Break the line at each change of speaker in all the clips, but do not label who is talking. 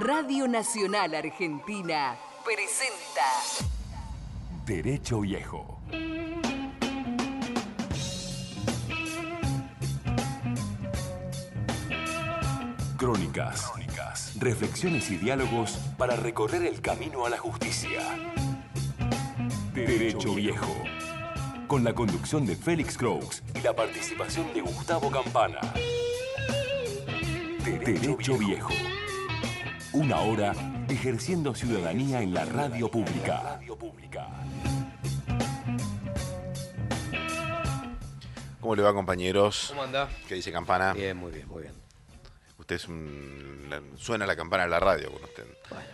Radio Nacional Argentina presenta
Derecho Viejo. Crónicas, reflexiones y diálogos para recorrer el camino a la justicia. Derecho Viejo. Con la conducción de Félix Croix y la participación de Gustavo Campana. Derecho Viejo. Una hora ejerciendo ciudadanía en la radio pública.
¿Cómo le va, compañeros?
¿Cómo anda?
¿Qué dice Campana?
Bien, muy bien, muy bien.
Usted es un... la- Suena la campana de la radio con usted.
Bueno,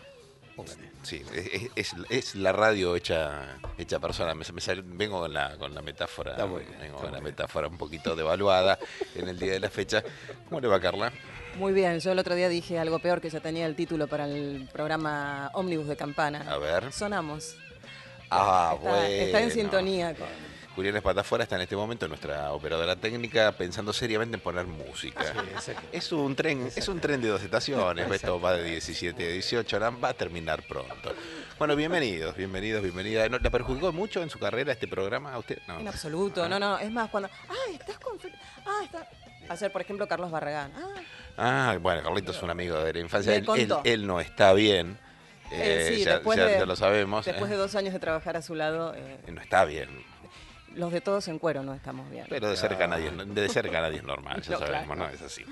póngale.
Sí, es, es- es la radio hecha hecha persona. Me, me sal- vengo con la, con la metáfora.
Bien,
vengo con la metáfora un poquito devaluada en el día de la fecha. ¿Cómo le va, Carla?
Muy bien, yo el otro día dije algo peor que ya tenía el título para el programa Ómnibus de Campana.
A ver.
Sonamos.
Ah,
está,
bueno.
está en sintonía con.
Julián Espatafora está en este momento, nuestra operadora técnica, pensando seriamente en poner música.
exacto.
es un tren, es un tren de dos estaciones, esto va de 17 a 18, ahora va a terminar pronto. Bueno, bienvenidos, bienvenidos, bienvenidas. ¿No- ¿La perjudicó mucho en su carrera este programa a usted? No.
En absoluto, no, no. Es más, cuando. Ah, estás con. Ah, está. Ayer, por ejemplo, Carlos Barragán. Ah,
Ah, bueno, Carlitos es un amigo de la infancia. Él, él-
contó.
él no está bien. eh,
sí,
ya,
después,
ya-
de,
ya lo sabemos.
después
eh.
de dos años de trabajar a su lado, eh,
No está bien.
los de todos en cuero no estamos bien.
Pero de cerca nadie, es- de cerca nadie es normal, ya
No,
sabemos,
claro.
¿no? Es así.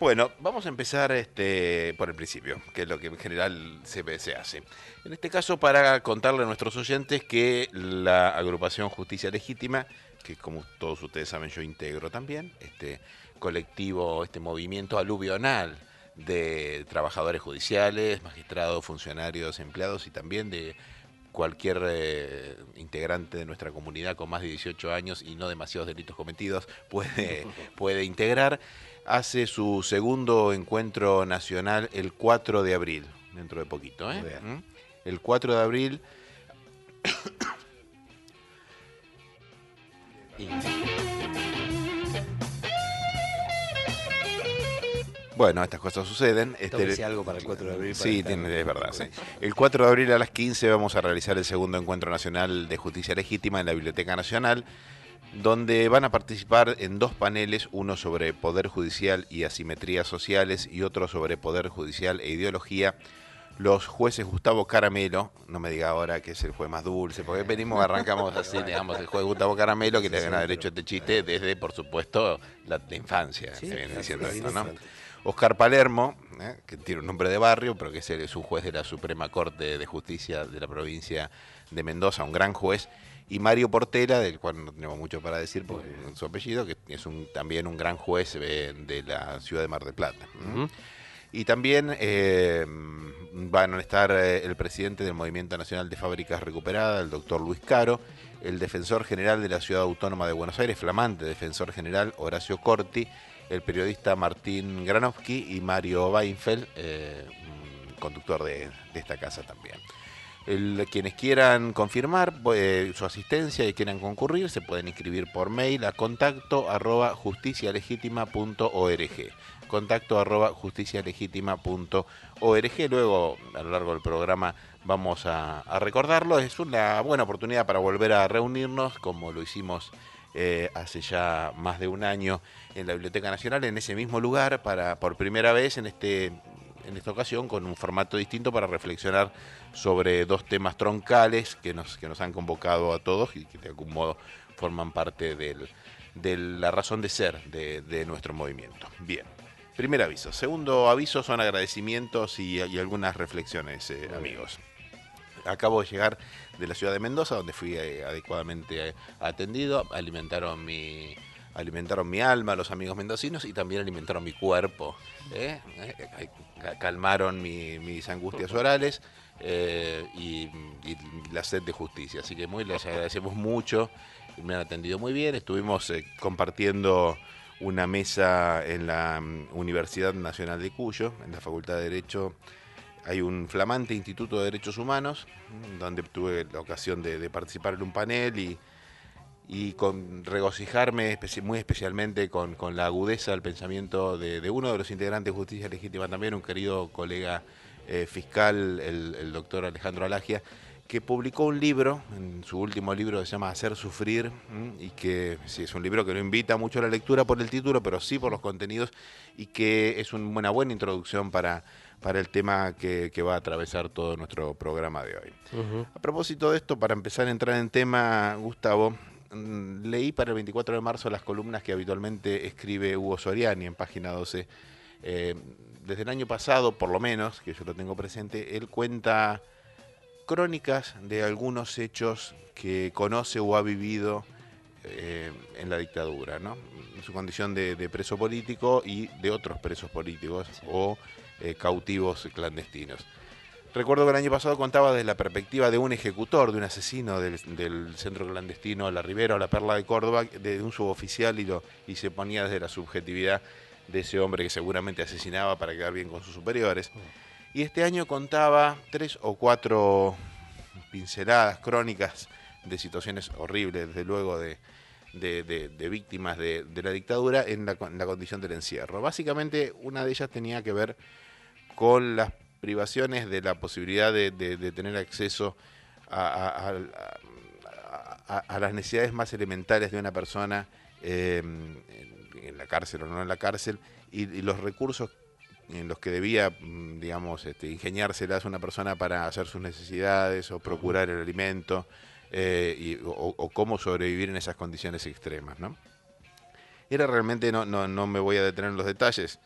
Bueno, vamos a empezar este, por el principio, que es lo que en general se, se hace. En este caso, para contarle a nuestros oyentes que la agrupación Justicia Legítima, que como todos ustedes saben yo integro también, este colectivo, este movimiento aluvional de trabajadores judiciales, magistrados, funcionarios, empleados y también de cualquier eh, integrante de nuestra comunidad con más de 18 años y no demasiados delitos cometidos puede, puede integrar. Hace su segundo encuentro nacional el 4 de abril, dentro de poquito. ¿eh? ¿Mm? El 4 de abril. Y- Bueno, estas cosas suceden. Este,
algo para el 4 de abril.
Sí, tiene- es verdad. sí. El 4 de abril a las 15 vamos a realizar el segundo encuentro nacional de justicia legítima en la Biblioteca Nacional, donde van a participar en dos paneles, uno sobre poder judicial y asimetrías sociales y otro sobre poder judicial e ideología. Los jueces Gustavo Caramelo, no me diga ahora que es el juez más dulce, porque venimos, arrancamos así, digamos, el juez Gustavo Caramelo, que le
Sí, sí,
derecho a
pero-
este chiste desde, por supuesto, la, la infancia,
Sí,
se viene diciendo
sí,
esto,
sí,
¿no? Oscar Palermo, ¿eh? que tiene un nombre de barrio, pero que es, un juez de la Suprema Corte de Justicia de la provincia de Mendoza, un gran juez, y Mario Portela, del cual no tenemos mucho para decir por su apellido, que es un, también un gran juez eh, de la ciudad de Mar del Plata. Y también eh, van a estar eh, el presidente del Movimiento Nacional de Fábricas Recuperadas, el doctor Luis Caro, el defensor general de la Ciudad Autónoma de Buenos Aires, flamante defensor general Horacio Corti, el periodista Martín Granowski y Mario Weinfeld, eh, conductor de, esta casa también. Quienes quieran confirmar eh, su asistencia y quieran concurrir se pueden inscribir por mail a contacto arroba justicialegítima.org contacto arroba justicialegítima.org luego a lo largo del programa vamos a, a recordarlo. Es una buena oportunidad para volver a reunirnos como lo hicimos eh, hace ya más de un año en la Biblioteca Nacional en ese mismo lugar para por primera vez en este en esta ocasión con un formato distinto para reflexionar sobre dos temas troncales que nos, que nos han convocado a todos y que de algún modo forman parte del- de la razón de ser de, de nuestro movimiento. Bien, primer aviso. Segundo aviso son agradecimientos y, y algunas reflexiones, eh, amigos. Acabo de llegar de la ciudad de Mendoza, donde fui eh, adecuadamente eh, atendido. Alimentaron mi, alimentaron mi alma los amigos mendocinos y también alimentaron mi cuerpo. ¿eh? Ca- Calmaron mi- mis angustias orales eh, y, y la sed de justicia. Así que muy les agradecemos mucho. Me han atendido muy bien. Estuvimos eh, compartiendo una mesa en la mm, Universidad Nacional de Cuyo, en la Facultad de Derecho hay un flamante Instituto de Derechos Humanos, donde tuve la ocasión de, participar en un panel y, y con regocijarme muy especialmente con, la agudeza del pensamiento de, uno de los integrantes de Justicia Legítima también, un querido colega eh, fiscal, el, doctor Alejandro Alagia, que publicó un libro, en su último libro que se llama Hacer Sufrir, y que sí, es un libro que no invita mucho a la lectura por el título, pero sí por los contenidos, y que es un- una buena introducción para, para el tema que, que va a atravesar todo nuestro programa de hoy. A propósito de esto, para empezar a entrar en tema, Gustavo, mm, leí para el 24 de marzo las columnas que habitualmente escribe Hugo Soriani en página 12. Eh, desde el año pasado, por lo menos, que yo lo tengo presente, él cuenta crónicas de algunos hechos que conoce o ha vivido eh, en la dictadura, ¿no? En su condición de, de preso político y de otros presos políticos o eh, cautivos clandestinos. Recuerdo que el año pasado contaba desde la perspectiva de un ejecutor, de un asesino del, centro clandestino La Ribera o La Perla de Córdoba, de un suboficial y, lo, y se ponía desde la subjetividad de ese hombre que seguramente asesinaba para quedar bien con sus superiores. Y este año contaba tres o cuatro pinceladas crónicas de situaciones horribles, desde luego de, de- víctimas de, la dictadura en la condición del encierro. Básicamente una de ellas tenía que ver con las privaciones de la posibilidad de, de- tener acceso a, las necesidades más elementales de una persona eh, en, la cárcel o no en la cárcel y, los recursos en los que debía, mm, digamos, este, ingeniárselas una persona para hacer sus necesidades o procurar el alimento eh, o, o cómo sobrevivir en esas condiciones extremas, ¿no? Era realmente, no, no, no me voy a detener en los detalles,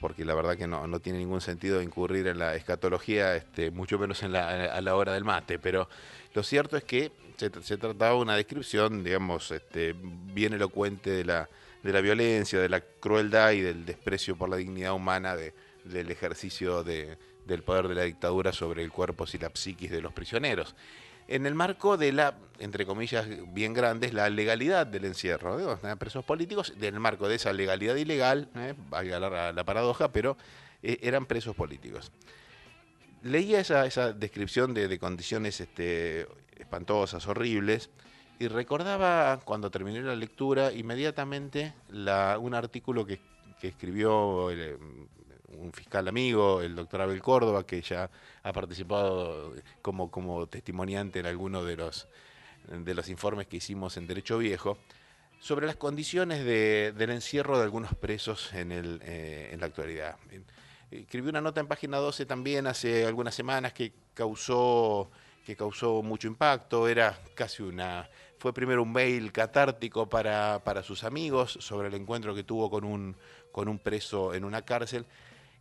porque la verdad que no, no tiene ningún sentido incurrir en la escatología, este, mucho menos en la, a la hora del mate, pero lo cierto es que se, tr- se trataba de una descripción, digamos, este, bien elocuente de la, de la violencia, de la crueldad y del desprecio por la dignidad humana de- del ejercicio de- del poder de la dictadura sobre el cuerpo y la psiquis de los prisioneros. En el marco de la, entre comillas, bien grandes, la legalidad del encierro de presos políticos, en el marco de esa legalidad ilegal, eh, valga la, la paradoja, pero eh, eran presos políticos. Leía esa, esa descripción de, de condiciones este, espantosas, horribles, y recordaba cuando terminé la lectura inmediatamente un artículo que, que escribió el, un fiscal amigo, el doctor Abel Córdoba, que ya ha participado como, como testimoniante en alguno de los, de los informes que hicimos en Derecho Viejo, sobre las condiciones de- del encierro de algunos presos en, el, eh, en la actualidad. Escribí una nota en página 12 también hace algunas semanas que causó, que causó mucho impacto. Era casi una. Fue primero un mail catártico para, para sus amigos sobre el encuentro que tuvo con un, con un preso en una cárcel.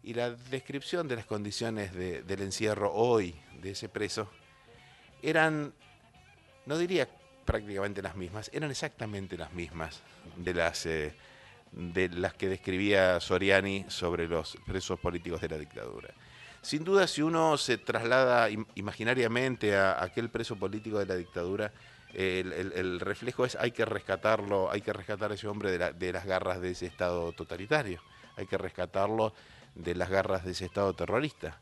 Y la descripción de las condiciones de- del encierro hoy de ese preso eran, no diría prácticamente las mismas, eran exactamente las mismas de las, eh, de las que describía Soriani sobre los presos políticos de la dictadura. Sin duda, si uno se traslada im- imaginariamente a aquel preso político de la dictadura, el, reflejo es hay que rescatarlo, hay que rescatar a ese hombre de, de las garras de ese Estado totalitario, hay que rescatarlo de las garras de ese Estado terrorista.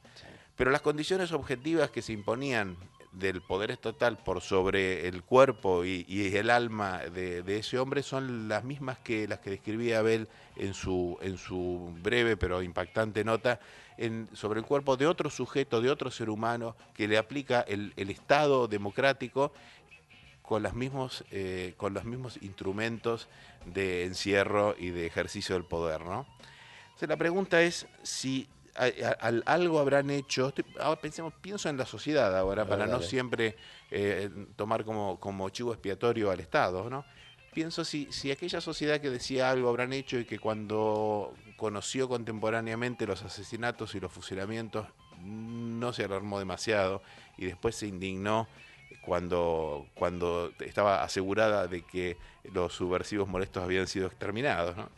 Pero las condiciones objetivas que se imponían del poder estatal por sobre el cuerpo y, y el alma de, de ese hombre son las mismas que las que describía Abel en su, en su breve pero impactante nota en- sobre el cuerpo de otro sujeto, de otro ser humano que le aplica el, el Estado democrático con, las mismos, eh, con los mismos instrumentos de encierro y de ejercicio del poder. ¿no? La pregunta es si a- a- al- algo habrán hecho, ahora pensemos, pienso en la sociedad ahora, para no siempre eh, tomar como, como chivo expiatorio al Estado, ¿no? Pienso si, si aquella sociedad que decía algo habrán hecho y que cuando conoció contemporáneamente los asesinatos y los fusilamientos no se alarmó demasiado y después se indignó cuando, cuando estaba asegurada de que los subversivos molestos habían sido exterminados. ¿no?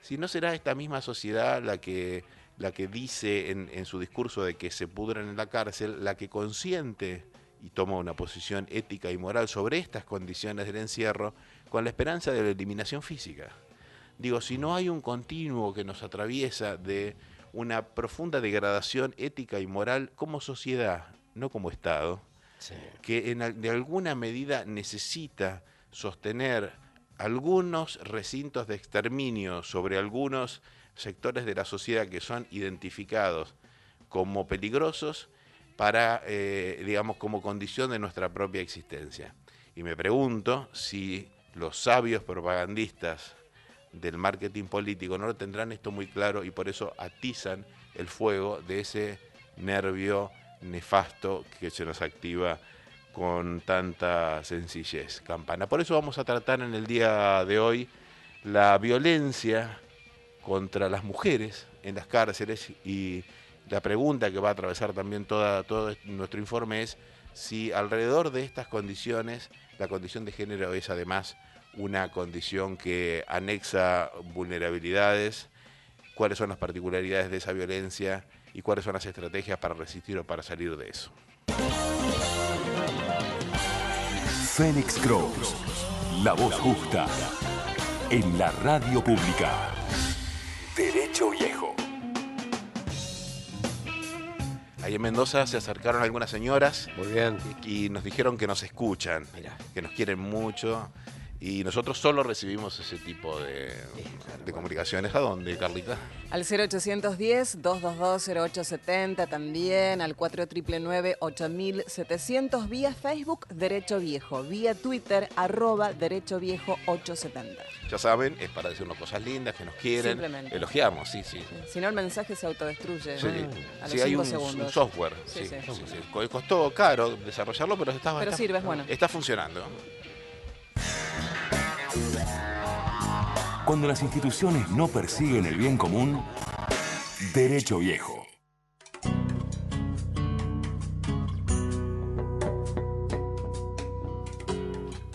Si no será esta misma sociedad la que, la que dice en, en su discurso de que se pudran en la cárcel, la que consiente y toma una posición ética y moral sobre estas condiciones del encierro con la esperanza de la eliminación física. Digo, si no hay un continuo que nos atraviesa de una profunda degradación ética y moral como sociedad, no como Estado, que de alguna medida necesita sostener algunos recintos de exterminio sobre algunos sectores de la sociedad que son identificados como peligrosos para, eh, digamos, como condición de nuestra propia existencia. Y me pregunto si los sabios propagandistas del marketing político no lo tendrán esto muy claro y por eso atizan el fuego de ese nervio nefasto que se nos activa con tanta sencillez, Campana. Por eso vamos a tratar en el día de hoy la violencia contra las mujeres en las cárceles y la pregunta que va a atravesar también toda, todo nuestro informe es si alrededor de estas condiciones la condición de género es además una condición que anexa vulnerabilidades, cuáles son las particularidades de esa violencia y cuáles son las estrategias para resistir o para salir de eso.
Fénix Cross, la voz justa, en la radio pública. Derecho Viejo.
Ahí en Mendoza se acercaron algunas señoras
Muy bien.
y nos dijeron que nos escuchan,
Mirá.
que nos quieren mucho. Y nosotros solo recibimos ese tipo de, de comunicaciones. ¿A dónde, Carlita?
Al 0810-222-0870 también, al 4999-8700, vía Facebook Derecho Viejo, vía Twitter arroba Derecho Viejo 870.
Ya saben, es para decirnos cosas lindas, que nos quieren.
Simplemente.
Elogiamos, sí, sí.
Si no, el mensaje se autodestruye
Sí,
a los
sí, hay
cinco
un,
segundos.
un software.
Sí,
Sí,
sí.
sí, sí. Co- Costó caro desarrollarlo, pero está,
Pero
está-
sirve, es bueno.
está funcionando.
Cuando las instituciones no persiguen el bien común, Derecho Viejo.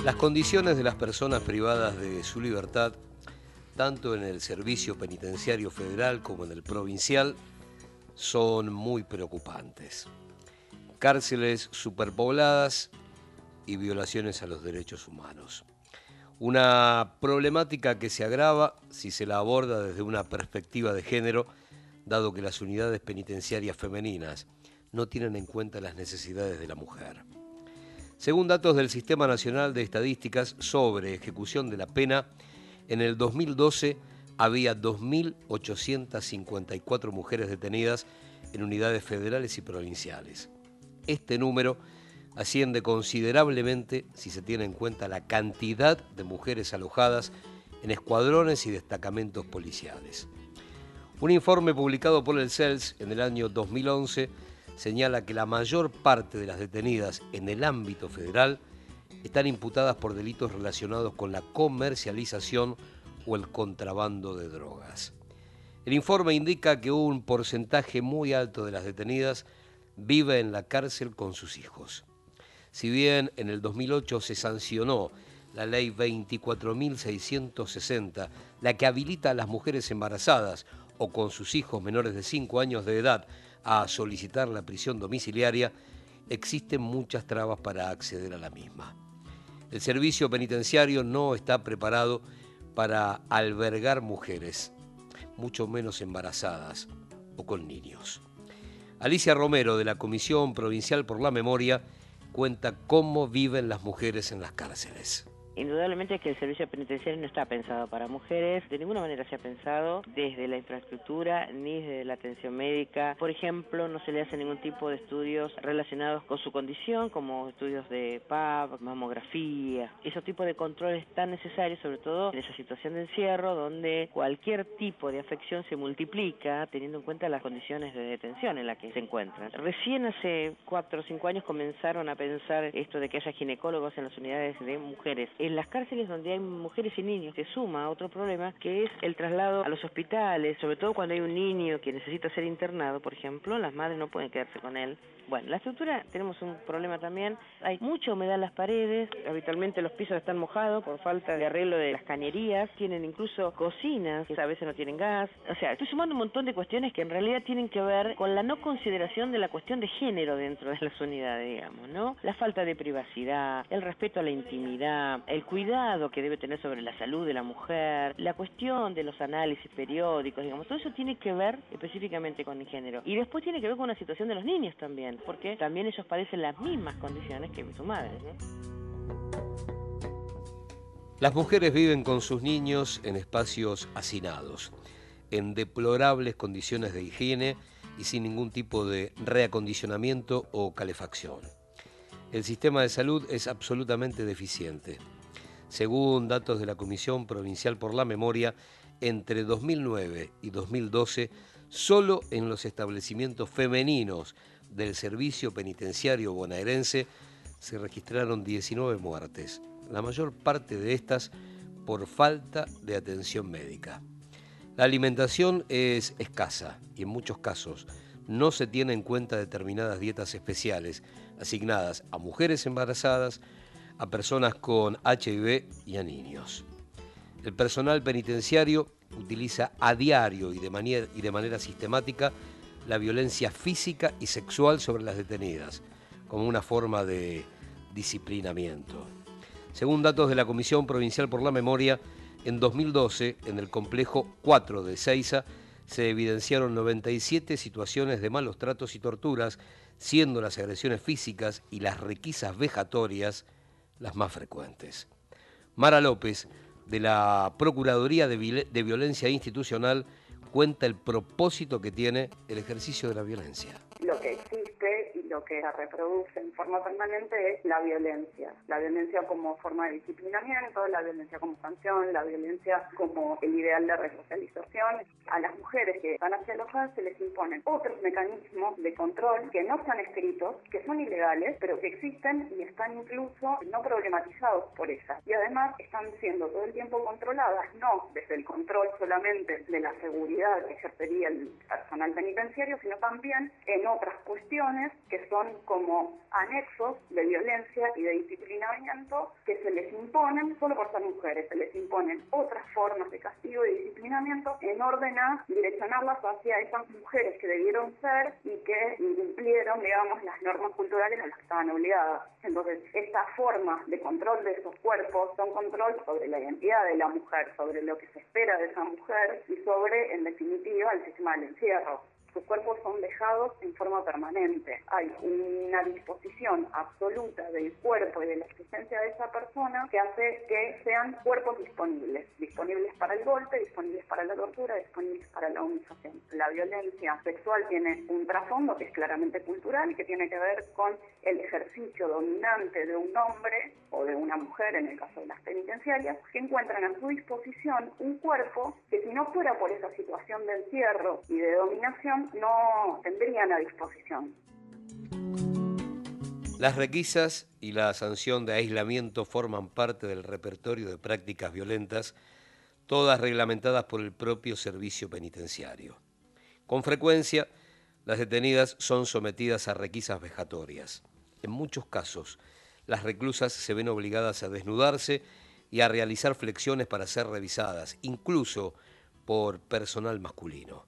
Las condiciones de las personas privadas de su libertad, tanto en el servicio penitenciario federal como en el provincial, son muy preocupantes. Cárceles superpobladas y violaciones a los derechos humanos. Una problemática que se agrava si se la aborda desde una perspectiva de género, dado que las unidades penitenciarias femeninas no tienen en cuenta las necesidades de la mujer. Según datos del Sistema Nacional de Estadísticas sobre ejecución de la pena, en el 2012 había 2.854 mujeres detenidas en unidades federales y provinciales. Este número asciende considerablemente si se tiene en cuenta la cantidad de mujeres alojadas en escuadrones y destacamentos policiales. Un informe publicado por el CELS en el año 2011 señala que la mayor parte de las detenidas en el ámbito federal están imputadas por delitos relacionados con la comercialización o el contrabando de drogas. El informe indica que un porcentaje muy alto de las detenidas vive en la cárcel con sus hijos. Si bien en el 2008 se sancionó la ley 24.660, la que habilita a las mujeres embarazadas o con sus hijos menores de 5 años de edad a solicitar la prisión domiciliaria, existen muchas trabas para acceder a la misma. El servicio penitenciario no está preparado para albergar mujeres, mucho menos embarazadas o con niños. Alicia Romero, de la Comisión Provincial por la Memoria, cuenta cómo viven las mujeres en las cárceles.
Indudablemente que el servicio penitenciario no está pensado para mujeres, de ninguna manera se ha pensado desde la infraestructura ni desde la atención médica. Por ejemplo, no se le hace ningún tipo de estudios relacionados con su condición, como estudios de PAP, mamografía, esos tipos de controles tan necesarios, sobre todo en esa situación de encierro, donde cualquier tipo de afección se multiplica teniendo en cuenta las condiciones de detención en las que se encuentran. Recién hace cuatro o cinco años comenzaron a pensar esto de que haya ginecólogos en las unidades de mujeres en las cárceles donde hay mujeres y niños se suma otro problema que es el traslado a los hospitales, sobre todo cuando hay un niño que necesita ser internado, por ejemplo, las madres no pueden quedarse con él. Bueno, la estructura tenemos un problema también, hay mucha humedad en las paredes, habitualmente los pisos están mojados por falta de arreglo de las cañerías, tienen incluso cocinas que a veces no tienen gas, o sea, estoy sumando un montón de cuestiones que en realidad tienen que ver con la no consideración de la cuestión de género dentro de las unidades, digamos, ¿no? La falta de privacidad, el respeto a la intimidad, el cuidado que debe tener sobre la salud de la mujer, la cuestión de los análisis periódicos, digamos, todo eso tiene que ver específicamente con el género. Y después tiene que ver con la situación de los niños también, porque también ellos padecen las mismas condiciones que su madre.
Las mujeres viven con sus niños en espacios hacinados, en deplorables condiciones de higiene y sin ningún tipo de reacondicionamiento o calefacción. El sistema de salud es absolutamente deficiente. Según datos de la Comisión Provincial por la Memoria, entre 2009 y 2012, solo en los establecimientos femeninos del Servicio Penitenciario Bonaerense se registraron 19 muertes, la mayor parte de estas por falta de atención médica. La alimentación es escasa y en muchos casos no se tiene en cuenta determinadas dietas especiales asignadas a mujeres embarazadas, a personas con HIV y a niños. El personal penitenciario utiliza a diario y de, manera, y de manera sistemática la violencia física y sexual sobre las detenidas, como una forma de disciplinamiento. Según datos de la Comisión Provincial por la Memoria, en 2012, en el complejo 4 de Ceiza, se evidenciaron 97 situaciones de malos tratos y torturas, siendo las agresiones físicas y las requisas vejatorias las más frecuentes. Mara López, de la Procuraduría de, de Violencia Institucional, cuenta el propósito que tiene el ejercicio de la violencia.
Lo que existe lo que reproduce en forma permanente es la violencia. La violencia como forma de disciplinamiento, la violencia como sanción, la violencia como el ideal de resocialización. A las mujeres que van hacia los se les imponen otros mecanismos de control que no están escritos, que son ilegales, pero que existen y están incluso no problematizados por ellas. Y además están siendo todo el tiempo controladas, no desde el control solamente de la seguridad que ejercería el personal penitenciario, sino también en otras cuestiones que son como anexos de violencia y de disciplinamiento que se les imponen solo por ser mujeres, se les imponen otras formas de castigo y disciplinamiento en orden a direccionarlas hacia esas mujeres que debieron ser y que cumplieron, digamos, las normas culturales a las que estaban obligadas. Entonces, esta forma de control de esos cuerpos son control sobre la identidad de la mujer, sobre lo que se espera de esa mujer y sobre, en definitiva, el sistema del encierro sus cuerpos son dejados en forma permanente. Hay una disposición absoluta del cuerpo y de la existencia de esa persona que hace que sean cuerpos disponibles, disponibles para el golpe, disponibles para la tortura, disponibles para la humillación. La violencia sexual tiene un trasfondo que es claramente cultural que tiene que ver con el ejercicio dominante de un hombre o de una mujer, en el caso de las penitenciarias, que encuentran a su disposición un cuerpo que si no fuera por esa situación de encierro y de dominación, no tendrían a disposición.
Las requisas y la sanción de aislamiento forman parte del repertorio de prácticas violentas, todas reglamentadas por el propio servicio penitenciario. Con frecuencia, las detenidas son sometidas a requisas vejatorias. En muchos casos, las reclusas se ven obligadas a desnudarse y a realizar flexiones para ser revisadas, incluso por personal masculino.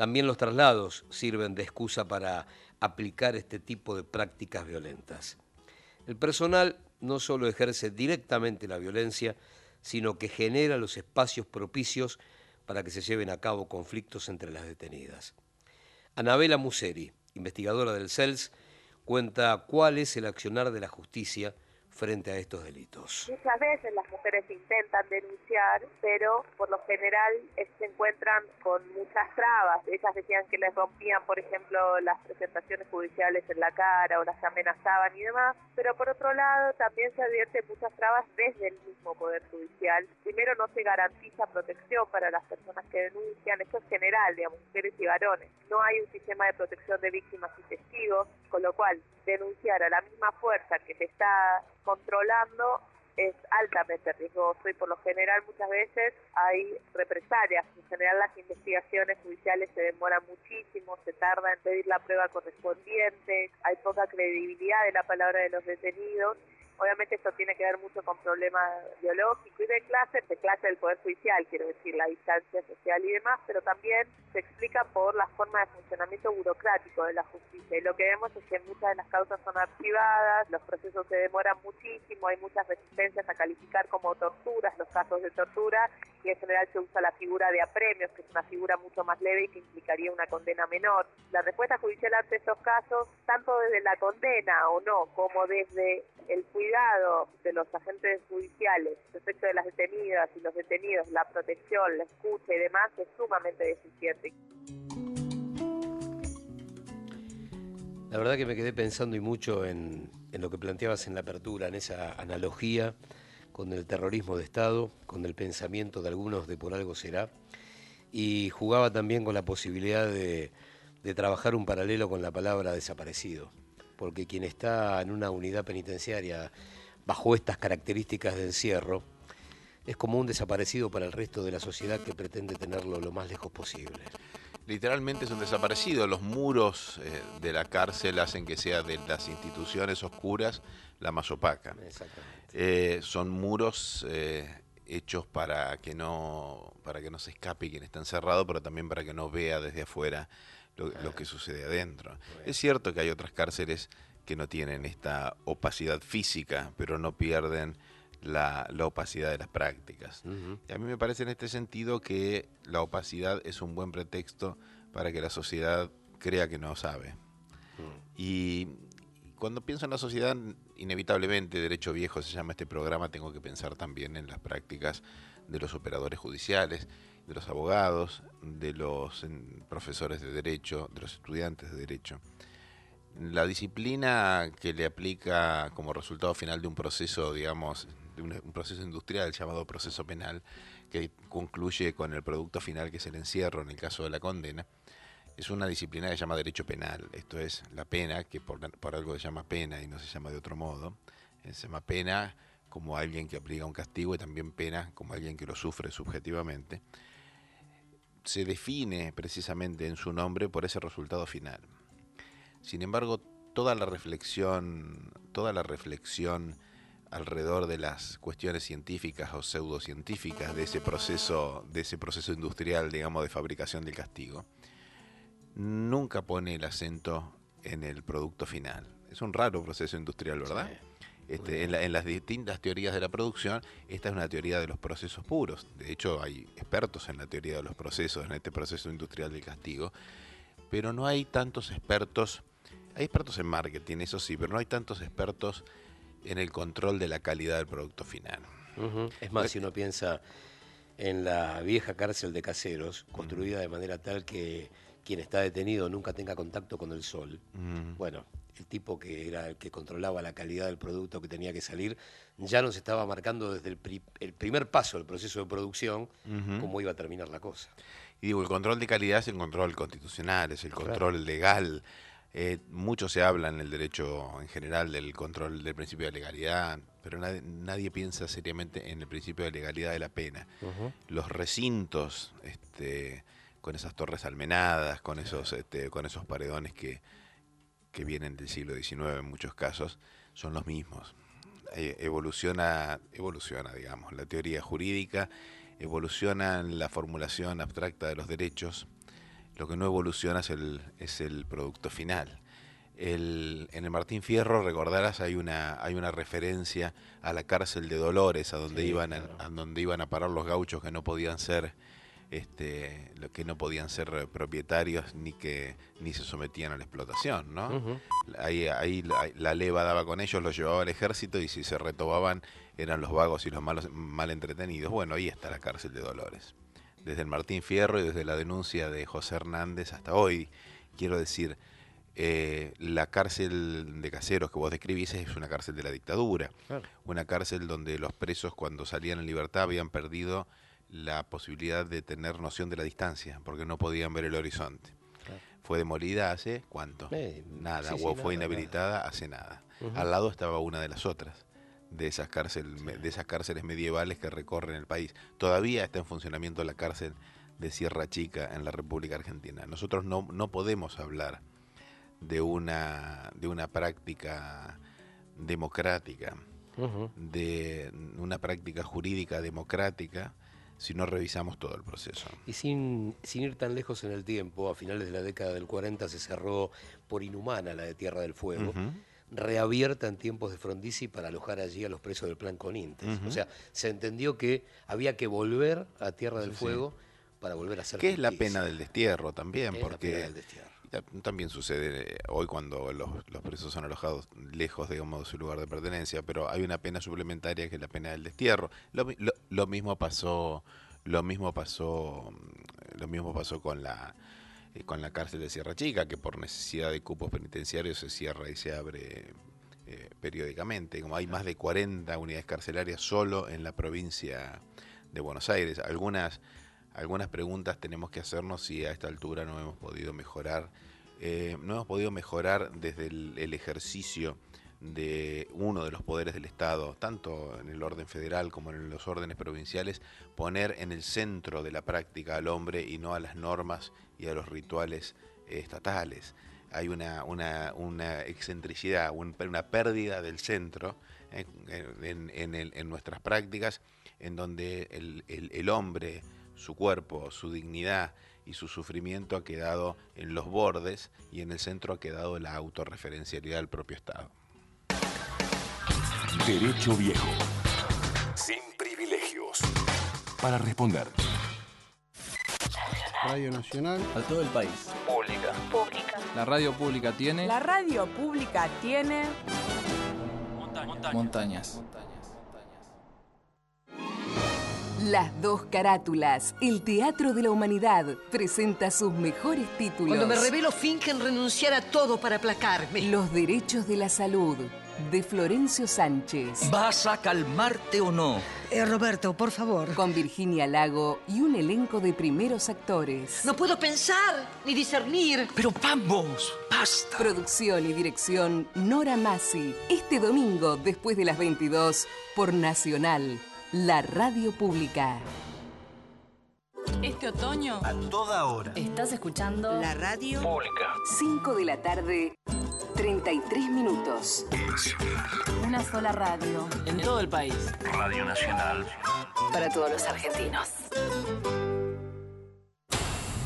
También los traslados sirven de excusa para aplicar este tipo de prácticas violentas. El personal no solo ejerce directamente la violencia, sino que genera los espacios propicios para que se lleven a cabo conflictos entre las detenidas. Anabela Museri, investigadora del CELS, cuenta cuál es el accionar de la justicia frente a estos delitos.
Muchas veces las mujeres intentan denunciar, pero por lo general se encuentran con muchas trabas. Ellas decían que les rompían, por ejemplo, las presentaciones judiciales en la cara o las amenazaban y demás, pero por otro lado también se advierte muchas trabas desde el mismo Poder Judicial. Primero no se garantiza protección para las personas que denuncian, esto es general, digamos, mujeres y varones. No hay un sistema de protección de víctimas y testigos, con lo cual denunciar a la misma fuerza que se está controlando es altamente riesgoso y por lo general muchas veces hay represalias. En general las investigaciones judiciales se demoran muchísimo, se tarda en pedir la prueba correspondiente, hay poca credibilidad de la palabra de los detenidos Obviamente esto tiene que ver mucho con problemas biológicos y de clase, de clase del Poder Judicial, quiero decir, la distancia social y demás, pero también se explica por la forma de funcionamiento burocrático de la justicia. Y lo que vemos es que muchas de las causas son archivadas, los procesos se demoran muchísimo, hay muchas resistencias a calificar como torturas los casos de tortura y en general se usa la figura de apremios, que es una figura mucho más leve y que implicaría una condena menor. La respuesta judicial ante estos casos, tanto desde la condena o no, como desde el cuidado de los agentes judiciales respecto de las detenidas y los detenidos, la protección, la escucha y demás, es sumamente deficiente.
La verdad que me quedé pensando y mucho en, lo que planteabas en la apertura, en esa analogía con el terrorismo de Estado, con el pensamiento de algunos de por algo será, y jugaba también con la posibilidad de trabajar un paralelo con la palabra desaparecido, porque quien está en una unidad penitenciaria bajo estas características de encierro, es como un desaparecido para el resto de la sociedad que pretende tenerlo lo más lejos posible.
Literalmente es un desaparecido. Los muros eh, de la cárcel hacen que sea de las instituciones oscuras la más opaca. Eh, son muros eh, hechos para que no para que no se escape quien está encerrado, pero también para que no vea desde afuera lo, lo que sucede adentro. Es cierto que hay otras cárceles que no tienen esta opacidad física, pero no pierden la, la opacidad de las prácticas. Y a mí me parece en este sentido que la opacidad es un buen pretexto para que la sociedad crea que no sabe. Y cuando pienso en la sociedad, inevitablemente, Derecho Viejo se llama este programa, tengo que pensar también en las prácticas de los operadores judiciales, de los abogados, de los profesores de Derecho, de los estudiantes de Derecho. La disciplina que le aplica como resultado final de un proceso, digamos, de un, un proceso industrial llamado proceso penal, que concluye con el producto final que es el encierro en el caso de la condena, es una disciplina que se llama derecho penal. Esto es la pena, que por, por algo se llama pena y no se llama de otro modo. Eh, se llama pena como alguien que aplica un castigo y también pena como alguien que lo sufre subjetivamente. Se define precisamente en su nombre por ese resultado final. Sin embargo, toda la reflexión, toda la reflexión alrededor de las cuestiones científicas o pseudocientíficas de ese proceso, de ese proceso industrial, digamos, de fabricación del castigo, nunca pone el acento en el producto final. Es un raro proceso industrial, ¿verdad? Sí. Este, en, la, en, las distintas teorías de la producción, esta es una teoría de los procesos puros. De hecho, hay expertos en la teoría de los procesos, en este proceso industrial del castigo, pero no hay tantos expertos, hay expertos en marketing, eso sí, pero no hay tantos expertos en el control de la calidad del producto final.
Uh -huh. Es más, si uno piensa en la vieja cárcel de caseros, construida uh -huh. de manera tal que quien está detenido nunca tenga contacto con el sol. Bueno, el tipo que era el que controlaba la calidad del producto que tenía que salir, ya nos estaba marcando desde el, pri el primer paso del proceso de producción uh -huh. cómo iba a terminar la cosa.
Y digo, el control de calidad es el control constitucional, es el control claro. legal. Eh, mucho se habla en el derecho en general del control del principio de legalidad, pero nadie, nadie piensa seriamente en el principio de legalidad de la pena. Uh -huh. Los recintos, este, con esas torres almenadas, con esos, este, con esos paredones que, que vienen del siglo XIX en muchos casos, son los mismos. Eh, evoluciona, evoluciona, digamos, la teoría jurídica, evoluciona la formulación abstracta de los derechos, lo que no evoluciona es el, es el producto final. El, en el Martín Fierro, recordarás, hay una, hay una referencia a la cárcel de Dolores, a donde, sí, iban, claro. a, a donde iban a parar los gauchos que no podían ser este, lo que no podían ser propietarios ni que ni se sometían a la explotación, ¿no? Uh -huh. Ahí, ahí la, la, leva daba con ellos, los llevaba al ejército y si se retobaban eran los vagos y los malos, mal entretenidos. Bueno, ahí está la cárcel de Dolores. Desde el Martín Fierro y desde la denuncia de José Hernández hasta hoy, quiero decir, eh, la cárcel de caseros que vos describís es una cárcel de la dictadura, claro. una cárcel donde los presos cuando salían en libertad habían perdido la posibilidad de tener noción de la distancia, porque no podían ver el horizonte. Claro. Fue demolida hace cuánto? Eh, nada, sí, o fue nada, inhabilitada nada. hace nada. Uh -huh. Al lado estaba una de las otras de esas, cárcel, sí. de esas cárceles medievales que recorren el país. Todavía está en funcionamiento la cárcel de Sierra Chica en la República Argentina. Nosotros no, no podemos hablar de una, de una práctica democrática, uh -huh. de una práctica jurídica democrática, si no revisamos todo el proceso.
Y sin, sin ir tan lejos en el tiempo, a finales de la década del 40 se cerró por inhumana la de Tierra del Fuego. Uh -huh. reabierta en tiempos de Frondizi para alojar allí a los presos del plan Conintes. Uh -huh. O sea, se entendió que había que volver a Tierra del sí, Fuego sí. para volver a hacer
¿Qué justicia. es la pena del destierro también?
Es
porque
la pena del destierro.
También sucede hoy cuando los, los, presos son alojados lejos, de su lugar de pertenencia, pero hay una pena suplementaria que es la pena del destierro. Lo, lo, lo mismo pasó, lo mismo pasó, lo mismo pasó con la eh, con la cárcel de Sierra Chica, que por necesidad de cupos penitenciarios se cierra y se abre eh, periódicamente. Como hay más de 40 unidades carcelarias solo en la provincia de Buenos Aires. Algunas, algunas preguntas tenemos que hacernos si a esta altura no hemos podido mejorar. eh, no hemos podido mejorar desde el, ejercicio de uno de los poderes del Estado, tanto en el orden federal como en los órdenes provinciales, poner en el centro de la práctica al hombre y no a las normas y a los rituales eh, estatales. Hay una, excentricidad, un- una pérdida del centro eh, en, nuestras prácticas, en donde el hombre, su cuerpo, su dignidad y su sufrimiento ha quedado en los bordes y en el centro ha quedado la autorreferencialidad del propio Estado.
Derecho Viejo. Sin privilegios. Para responder.
Radio Nacional.
A todo el país.
Pública.
Pública.
La radio pública tiene
La radio pública tiene
montañas.
Las dos carátulas, el Teatro de la Humanidad, presenta sus mejores títulos.
Cuando me revelo fingen renunciar a todo para aplacarme.
Los derechos de la salud, de Florencio Sánchez.
¿Vas a calmarte o no?
Eh, Roberto, por favor.
Con Virginia Lago y un elenco de primeros actores.
No puedo pensar ni discernir.
Pero vamos, basta.
Producción y dirección Nora Massi. Este domingo, después de las 22, por Nacional, la radio pública.
este otoño.
A toda hora.
Estás escuchando
La radio.
Pública.
5 de la tarde, 33 minutos.
una sola radio.
En todo el país.
Radio Nacional.
Para todos los argentinos.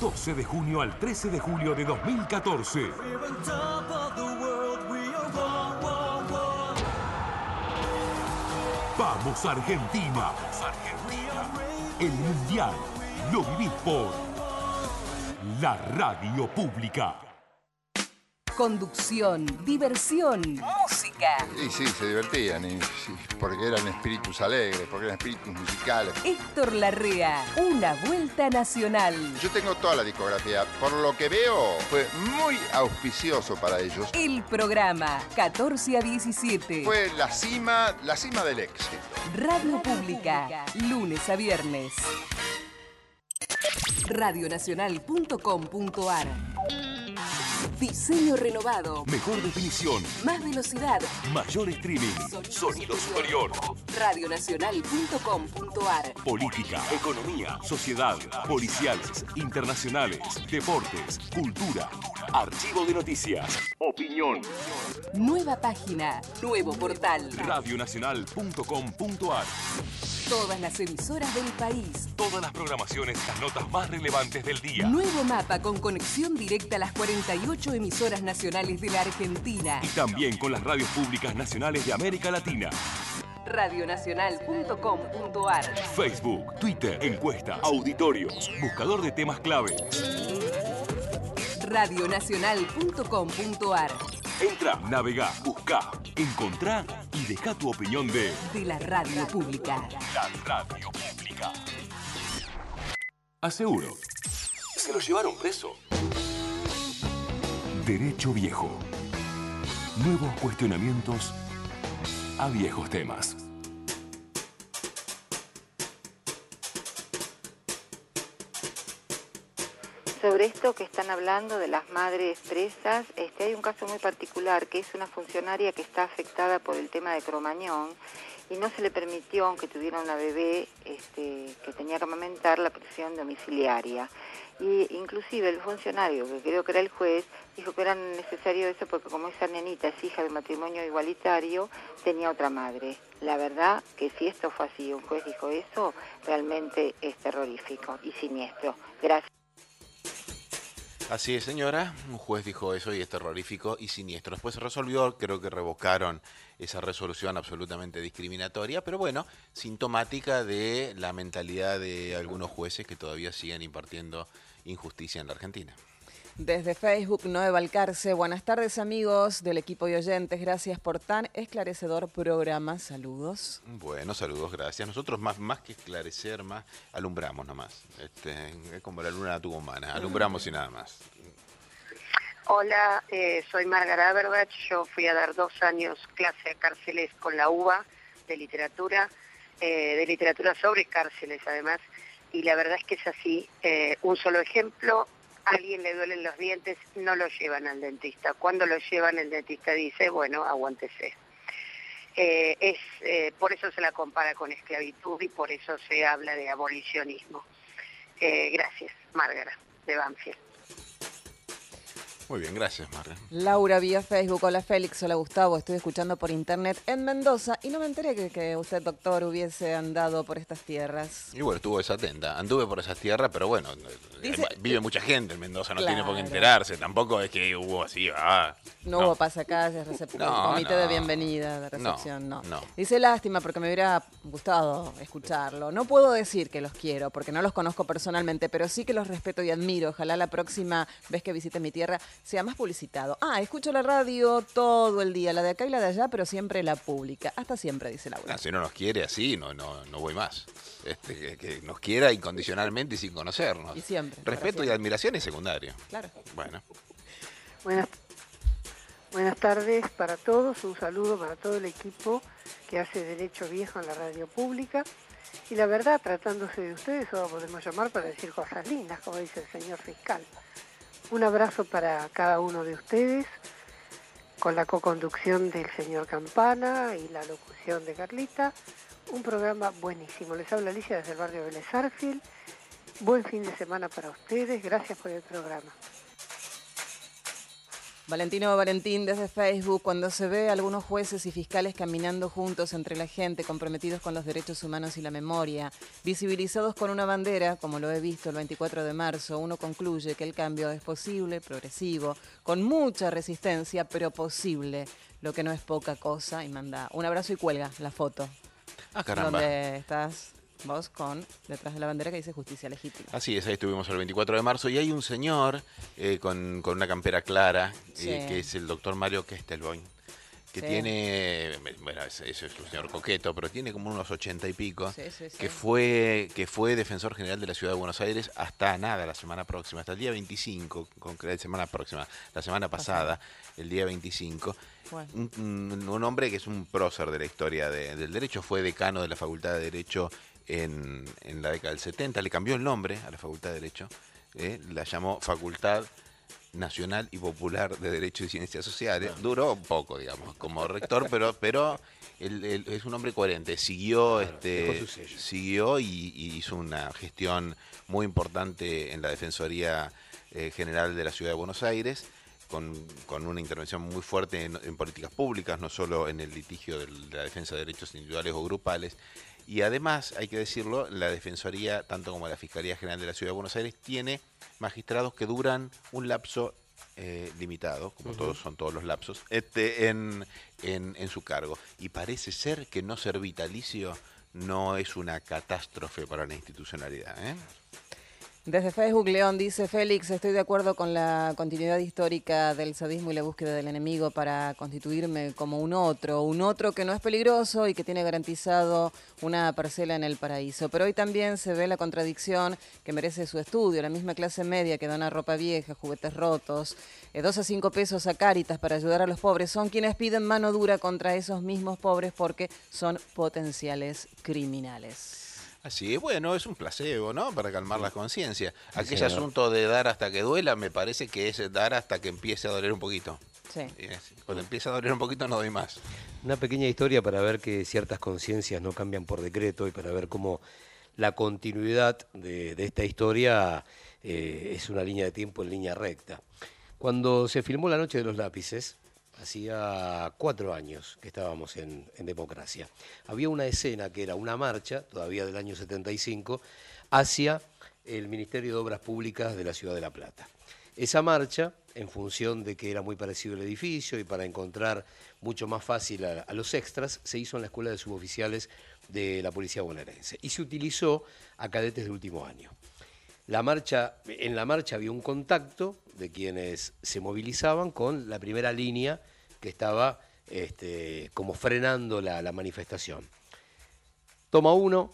12 de junio al 13 de julio de 2014. Vamos Argentina. El Mundial lo vivís por la radio pública.
Conducción, diversión, música.
Y sí, se divertían, y, sí, porque eran espíritus alegres, porque eran espíritus musicales.
Héctor Larrea, una vuelta nacional.
Yo tengo toda la discografía. Por lo que veo, fue muy auspicioso para ellos.
El programa, 14 a 17.
Fue la cima, la cima del éxito.
Radio Pública, lunes a viernes. Radionacional.com.ar Diseño renovado,
Mejor definición,
más velocidad.
mayor streaming, sonido superior.
Radionacional.com.ar
Política, economía, sociedad, policiales, internacionales, deportes, cultura, archivo de noticias, opinión.
Nueva página, nuevo portal.
Radionacional.com.ar
Todas las emisoras del país.
Todas las programaciones, las notas más relevantes del día.
Nuevo mapa con conexión directa a las 48 emisoras nacionales de la Argentina.
Y también con las radios públicas nacionales de América Latina.
Radionacional.com.ar
Facebook, Twitter, encuestas, auditorios, buscador de temas clave.
Radionacional.com.ar
Entra, navega, busca, encontrá y deja tu opinión de
De la radio pública.
la radio pública. Aseguro. Se lo llevaron preso. Derecho viejo. Nuevos cuestionamientos a viejos temas.
Sobre esto que están hablando de las madres presas, este, hay un caso muy particular que es una funcionaria que está afectada por el tema de Cromañón y no se le permitió, aunque tuviera una bebé este, que tenía que amamentar, la prisión domiciliaria. Y inclusive el funcionario, que creo que era el juez, dijo que era necesario eso porque como esa nenita es hija de matrimonio igualitario, tenía otra madre. La verdad que si esto fue así, un juez dijo eso, realmente es terrorífico y siniestro. Gracias.
Así es, señora. Un juez dijo eso y es terrorífico y siniestro. Después se resolvió, creo que revocaron esa resolución absolutamente discriminatoria, pero bueno, sintomática de la mentalidad de algunos jueces que todavía siguen impartiendo injusticia en la Argentina.
Desde Facebook, Noé Balcarce. Buenas tardes, amigos del equipo y oyentes. Gracias por tan esclarecedor programa. Saludos.
Bueno, saludos, gracias. Nosotros más, más que esclarecer, más alumbramos nomás. Este, es como la luna tucumana, alumbramos y nada más.
Hola, eh, soy Margarita Aberbach. Yo fui a dar dos años clase a cárceles con la UBA de literatura, eh, de literatura sobre cárceles además. Y la verdad es que es así. Eh, un solo ejemplo, a alguien le duelen los dientes, no lo llevan al dentista. Cuando lo llevan, el dentista dice, bueno, aguántese. Eh, es, eh, por eso se la compara con esclavitud y por eso se habla de abolicionismo. Gracias, Márgara, de Banfield.
Muy bien, gracias, Marga.
Laura vía Facebook. Hola Félix, hola Gustavo. Estoy escuchando por internet en Mendoza y no me enteré que, que usted, doctor, hubiese andado por estas tierras.
Y bueno, estuvo esa tenda. Anduve por esas tierras, pero bueno,
Dice-
eh, vive mucha gente en Mendoza, no tiene por qué enterarse. Tampoco es que hubo así, ah,
No, hubo pasacalles, recep-
No,
comité
no.
de bienvenida, de
No,
recepción, no.
no.
Dice lástima porque me hubiera gustado escucharlo. No puedo decir que los quiero porque no los conozco personalmente, pero sí que los respeto y admiro. Ojalá la próxima vez que visite mi tierra sea más publicitado. Ah, escucho la radio todo el día, la de acá y la de allá, pero siempre la pública. Hasta siempre, dice Laura.
ah, si no nos quiere así, no, no, no voy más. Este, que, que nos quiera incondicionalmente y sin conocernos.
Y siempre.
Respeto y admiración es secundario.
Claro.
Bueno.
Buenas, buenas tardes para todos, un saludo para todo el equipo que hace Derecho Viejo en la radio pública. Y la verdad, tratándose de ustedes, solo podemos llamar para decir cosas lindas, como dice el señor fiscal. Un abrazo para cada uno de ustedes, con la co-conducción del señor Campana y la locución de Carlita. Un programa buenísimo. Les habla Alicia desde el barrio Vélez Arfield. Buen fin de semana para ustedes. Gracias por el programa.
Valentino Valentín desde Facebook, cuando se ve a algunos jueces y fiscales caminando juntos entre la gente, comprometidos con los derechos humanos y la memoria, visibilizados con una bandera, como lo he visto el 24 de marzo, uno concluye que el cambio es posible, progresivo, con mucha resistencia, pero posible, lo que no es poca cosa, y manda un abrazo y cuelga la foto.
Ah, caramba.
Donde estás vos con detrás de la bandera que dice justicia legítima.
Así es, ahí estuvimos el 24 de marzo y hay un señor eh, con, con una campera clara, eh, que es el doctor Mario Kestelboin, que
Sí.
tiene, bueno, ese es un señor coqueto, pero tiene como unos ochenta y pico,
Sí, sí, sí.
que fue que fue defensor general de la ciudad de Buenos Aires hasta nada, la semana próxima, hasta el día 25, concre- semana próxima, la semana pasada, el día 25.
Bueno.
Un, un- un hombre que es un prócer de la historia de- del derecho, fue decano de la Facultad de Derecho en, en la década del 70, le cambió el nombre a la Facultad de Derecho, eh, la llamó Facultad Nacional y Popular de Derecho y Ciencias Sociales. Duró un poco, digamos, como rector, pero pero él, él es un hombre coherente. Siguió, este, siguió y, y hizo una gestión muy importante en la Defensoría eh, General de la Ciudad de Buenos Aires. Con, con una intervención muy fuerte en, en políticas públicas, no solo en el litigio de la defensa de derechos individuales o grupales. Y además, hay que decirlo, la Defensoría, tanto como la Fiscalía General de la Ciudad de Buenos Aires, tiene magistrados que duran un lapso eh, limitado, como todos son todos los lapsos, este, en, en, en su cargo. Y parece ser que no ser vitalicio no es una catástrofe para la institucionalidad. ¿eh?
Desde Facebook, León dice, Félix, estoy de acuerdo con la continuidad histórica del sadismo y la búsqueda del enemigo para constituirme como un otro, un otro que no es peligroso y que tiene garantizado una parcela en el paraíso. Pero hoy también se ve la contradicción que merece su estudio, la misma clase media que dona ropa vieja, juguetes rotos, eh, dos a cinco pesos a Cáritas para ayudar a los pobres, son quienes piden mano dura contra esos mismos pobres porque son potenciales criminales.
Así es, bueno, es un placebo, ¿no? Para calmar la conciencia. Aquel
señor.
asunto de dar hasta que duela, me parece que es dar hasta que empiece a doler un poquito.
Sí.
Cuando empieza a doler un poquito, no doy más.
Una pequeña historia para ver que ciertas conciencias no cambian por decreto y para ver cómo la continuidad de, de esta historia eh, es una línea de tiempo en línea recta. Cuando se filmó La Noche de los Lápices, hacía cuatro años que estábamos en, democracia, había una escena que era una marcha, todavía del año 75, hacia el Ministerio de Obras Públicas de la Ciudad de La Plata. Esa marcha, en función de que era muy parecido el edificio y para encontrar mucho más fácil a, a los extras, se hizo en la Escuela de Suboficiales de la Policía Bonaerense y se utilizó a cadetes de último año. La marcha, en la marcha había un contacto de quienes se movilizaban con la primera línea que estaba este, como frenando la, la manifestación. Toma uno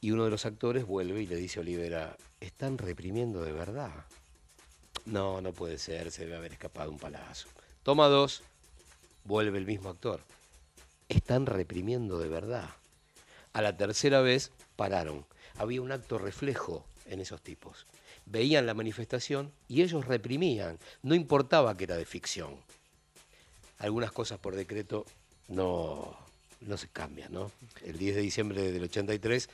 y uno de los actores vuelve y le dice a Olivera, ¿están reprimiendo de verdad? No, no puede ser, se debe haber escapado un palazo. Toma dos, vuelve el mismo actor. Están reprimiendo de verdad. A la tercera vez pararon. Había un acto reflejo en esos tipos. Veían la manifestación y ellos reprimían. No importaba que era de ficción. Algunas cosas por decreto no, no se cambian, ¿no? El 10 de diciembre del 83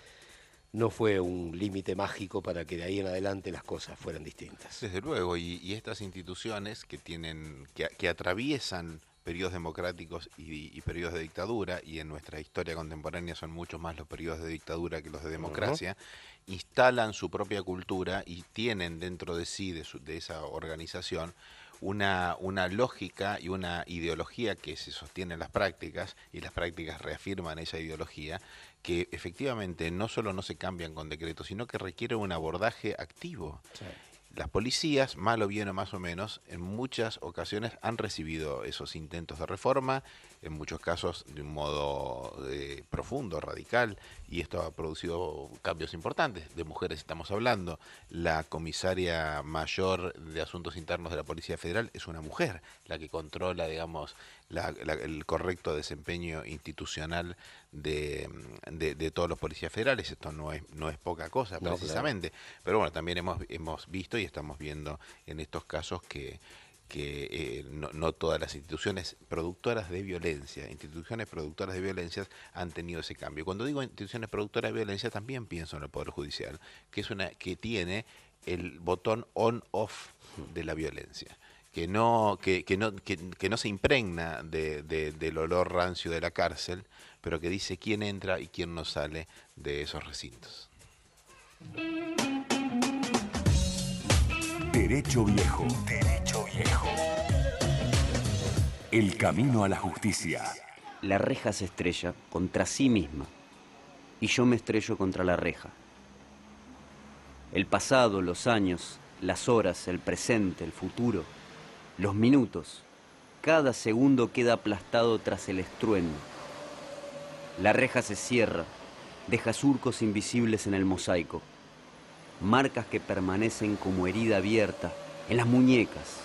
no fue un límite mágico para que de ahí en adelante las cosas fueran distintas.
Desde luego, y, y estas instituciones que tienen, que, que atraviesan periodos democráticos y, y periodos de dictadura, y en nuestra historia contemporánea son mucho más los periodos de dictadura que los de democracia, instalan su propia cultura y tienen dentro de sí, de, su- de esa organización, una, una lógica y una ideología que se sostiene en las prácticas, y las prácticas reafirman esa ideología, que efectivamente no solo no se cambian con decretos, sino que requiere un abordaje activo. Las policías, mal o bien o más o menos, en muchas ocasiones han recibido esos intentos de reforma, en muchos casos de un modo eh, profundo, radical, y esto ha producido cambios importantes. De mujeres estamos hablando. La comisaria mayor de Asuntos Internos de la Policía Federal es una mujer, la que controla, digamos, la- la- el correcto desempeño institucional de, de- de todos los policías federales. Esto no es, no es poca cosa,
No,
precisamente. Pero bueno, también hemos, hemos visto y estamos viendo en estos casos que, que eh, no, todas las instituciones productoras de violencia, instituciones productoras de violencias han tenido ese cambio. Cuando digo instituciones productoras de violencia, también pienso en el Poder Judicial, que es una que tiene el botón on-off de la violencia que no, que, no, que, no se impregna de, de- del olor rancio de la cárcel, pero que dice quién entra y quién no sale de esos recintos.
Derecho Viejo. Derecho Viejo. El camino a la justicia.
La reja se estrella contra sí misma y yo me estrello contra la reja. El pasado, los años, las horas, el presente, el futuro, los minutos, cada segundo queda aplastado tras el estruendo. La reja se cierra, deja surcos invisibles en el mosaico, marcas que permanecen como herida abierta en las muñecas,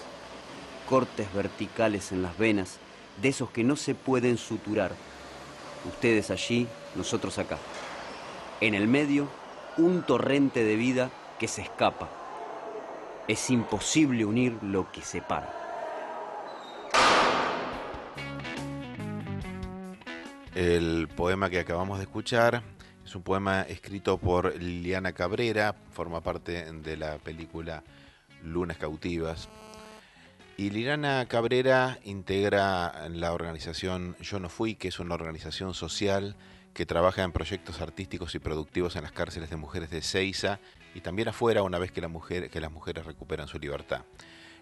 cortes verticales en las venas, de esos que no se pueden suturar. Ustedes allí, nosotros acá. En el medio, un torrente de vida que se escapa. Es imposible unir lo que separa.
El poema que acabamos de escuchar es un poema escrito por Liliana Cabrera, forma parte de la película Lunas Cautivas. Y Liliana Cabrera integra la organización Yo No Fui, que es una organización social que trabaja en proyectos artísticos y productivos en las cárceles de mujeres de Ceiza y también afuera una vez que, la mujer, que las mujeres recuperan su libertad.